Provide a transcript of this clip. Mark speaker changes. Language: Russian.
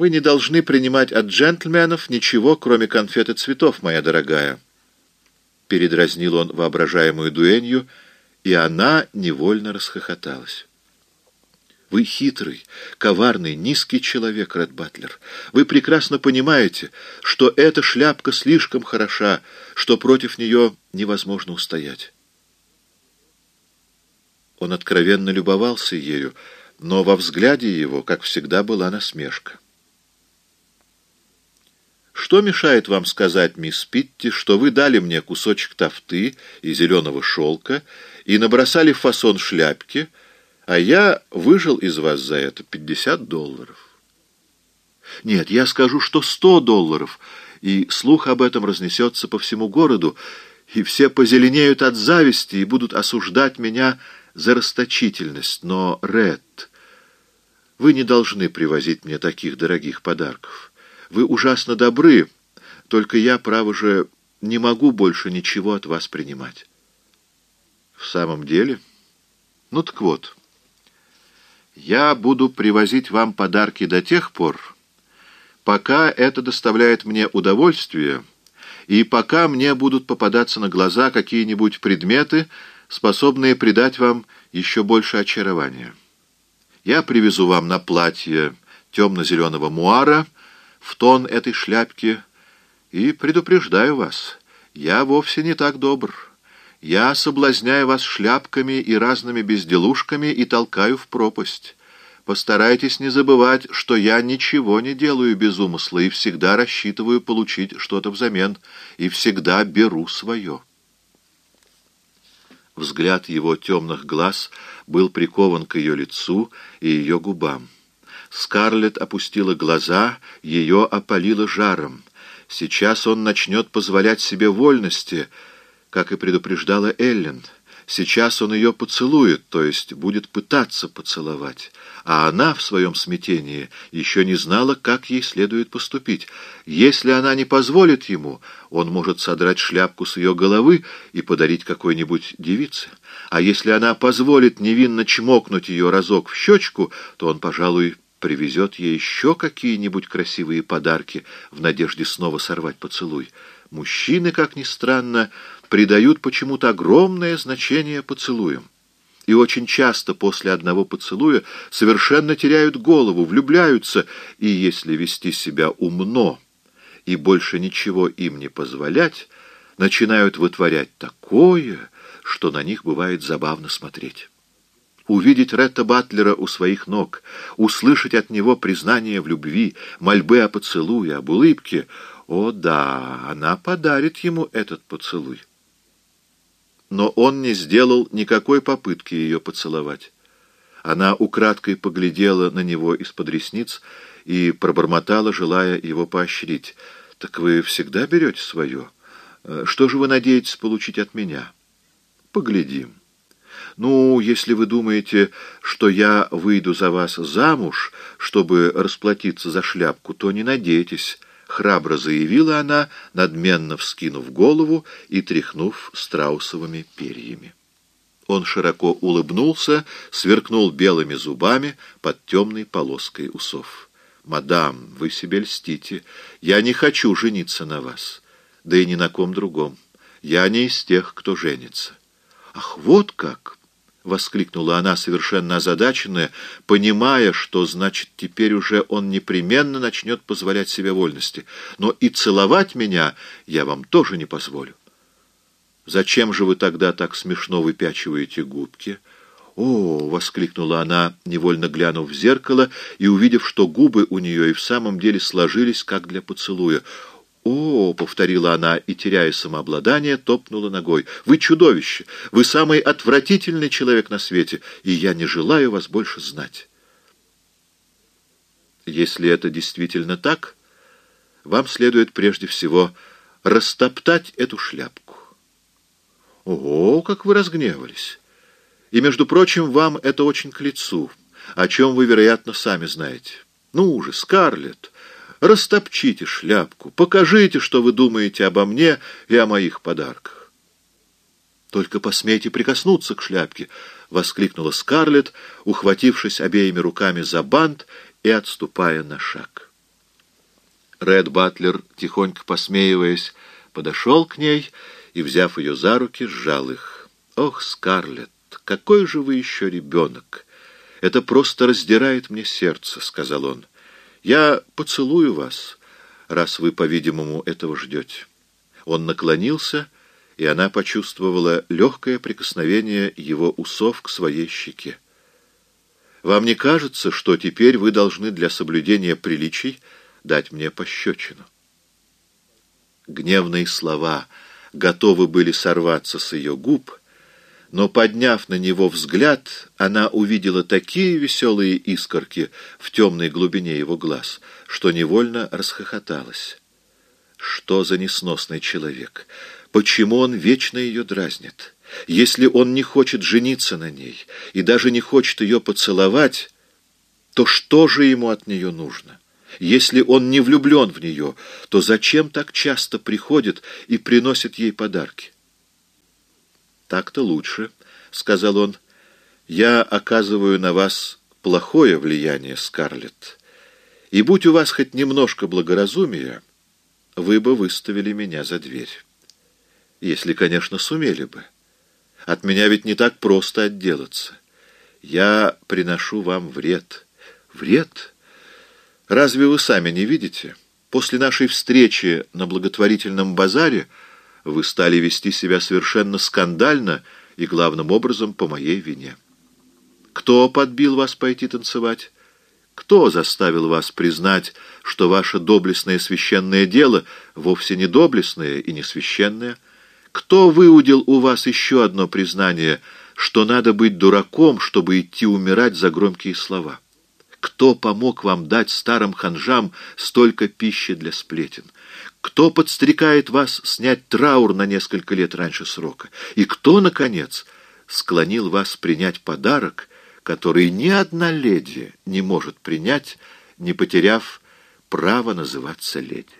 Speaker 1: Вы не должны принимать от джентльменов ничего, кроме конфет и цветов, моя дорогая. Передразнил он воображаемую дуэнью, и она невольно расхохоталась. Вы хитрый, коварный, низкий человек, Ред Батлер. Вы прекрасно понимаете, что эта шляпка слишком хороша, что против нее невозможно устоять. Он откровенно любовался ею, но во взгляде его, как всегда, была насмешка. «Что мешает вам сказать, мисс Питти, что вы дали мне кусочек тафты и зеленого шелка и набросали фасон шляпки, а я выжил из вас за это пятьдесят долларов?» «Нет, я скажу, что сто долларов, и слух об этом разнесется по всему городу, и все позеленеют от зависти и будут осуждать меня за расточительность, но, Ред, вы не должны привозить мне таких дорогих подарков. Вы ужасно добры, только я, право же, не могу больше ничего от вас принимать. В самом деле? Ну так вот, я буду привозить вам подарки до тех пор, пока это доставляет мне удовольствие, и пока мне будут попадаться на глаза какие-нибудь предметы, способные придать вам еще больше очарования. Я привезу вам на платье темно-зеленого муара в тон этой шляпки и предупреждаю вас, я вовсе не так добр. Я соблазняю вас шляпками и разными безделушками и толкаю в пропасть. Постарайтесь не забывать, что я ничего не делаю без умысла и всегда рассчитываю получить что-то взамен, и всегда беру свое». Взгляд его темных глаз был прикован к ее лицу и ее губам. Скарлетт опустила глаза, ее опалило жаром. Сейчас он начнет позволять себе вольности, как и предупреждала Эллен. Сейчас он ее поцелует, то есть будет пытаться поцеловать. А она в своем смятении еще не знала, как ей следует поступить. Если она не позволит ему, он может содрать шляпку с ее головы и подарить какой-нибудь девице. А если она позволит невинно чмокнуть ее разок в щечку, то он, пожалуй, привезет ей еще какие-нибудь красивые подарки в надежде снова сорвать поцелуй. Мужчины, как ни странно, придают почему-то огромное значение поцелуям. И очень часто после одного поцелуя совершенно теряют голову, влюбляются, и если вести себя умно и больше ничего им не позволять, начинают вытворять такое, что на них бывает забавно смотреть. Увидеть Ретта Батлера у своих ног, услышать от него признание в любви, мольбы о поцелуе, об улыбке — о да, она подарит ему этот поцелуй но он не сделал никакой попытки ее поцеловать. Она украдкой поглядела на него из-под ресниц и пробормотала, желая его поощрить. «Так вы всегда берете свое? Э, что же вы надеетесь получить от меня?» «Поглядим». «Ну, если вы думаете, что я выйду за вас замуж, чтобы расплатиться за шляпку, то не надейтесь» храбро заявила она, надменно вскинув голову и тряхнув страусовыми перьями. Он широко улыбнулся, сверкнул белыми зубами под темной полоской усов. «Мадам, вы себе льстите. Я не хочу жениться на вас, да и ни на ком другом. Я не из тех, кто женится». «Ах, вот как!» — воскликнула она, совершенно озадаченная, понимая, что, значит, теперь уже он непременно начнет позволять себе вольности. Но и целовать меня я вам тоже не позволю. Зачем же вы тогда так смешно выпячиваете губки? «О!» — воскликнула она, невольно глянув в зеркало и увидев, что губы у нее и в самом деле сложились, как для поцелуя. «О!» — повторила она и, теряя самообладание, топнула ногой. «Вы чудовище! Вы самый отвратительный человек на свете, и я не желаю вас больше знать!» Если это действительно так, вам следует прежде всего растоптать эту шляпку. Ого, как вы разгневались! И, между прочим, вам это очень к лицу, о чем вы, вероятно, сами знаете. Ну уже, Скарлетт, Растопчите шляпку, покажите, что вы думаете обо мне и о моих подарках. «Только посмейте прикоснуться к шляпке!» — воскликнула Скарлетт, ухватившись обеими руками за бант и отступая на шаг. Ред Батлер, тихонько посмеиваясь, подошел к ней и, взяв ее за руки, сжал их. «Ох, Скарлетт, какой же вы еще ребенок! Это просто раздирает мне сердце», — сказал он. «Я поцелую вас, раз вы, по-видимому, этого ждете». Он наклонился, и она почувствовала легкое прикосновение его усов к своей щеке. «Вам не кажется, что теперь вы должны для соблюдения приличий дать мне пощечину?» Гневные слова готовы были сорваться с ее губ, но, подняв на него взгляд, она увидела такие веселые искорки в темной глубине его глаз, что невольно расхохоталась. Что за несносный человек? Почему он вечно ее дразнит? Если он не хочет жениться на ней и даже не хочет ее поцеловать, то что же ему от нее нужно? Если он не влюблен в нее, то зачем так часто приходит и приносит ей подарки? «Так-то лучше», — сказал он. «Я оказываю на вас плохое влияние, Скарлетт, и будь у вас хоть немножко благоразумия, вы бы выставили меня за дверь. Если, конечно, сумели бы. От меня ведь не так просто отделаться. Я приношу вам вред. Вред?» Разве вы сами не видите? После нашей встречи на благотворительном базаре вы стали вести себя совершенно скандально и, главным образом, по моей вине. Кто подбил вас пойти танцевать? Кто заставил вас признать, что ваше доблестное священное дело вовсе не доблестное и не священное? Кто выудил у вас еще одно признание, что надо быть дураком, чтобы идти умирать за громкие слова? Кто помог вам дать старым ханжам столько пищи для сплетен? Кто подстрекает вас снять траур на несколько лет раньше срока? И кто, наконец, склонил вас принять подарок, который ни одна леди не может принять, не потеряв право называться леди?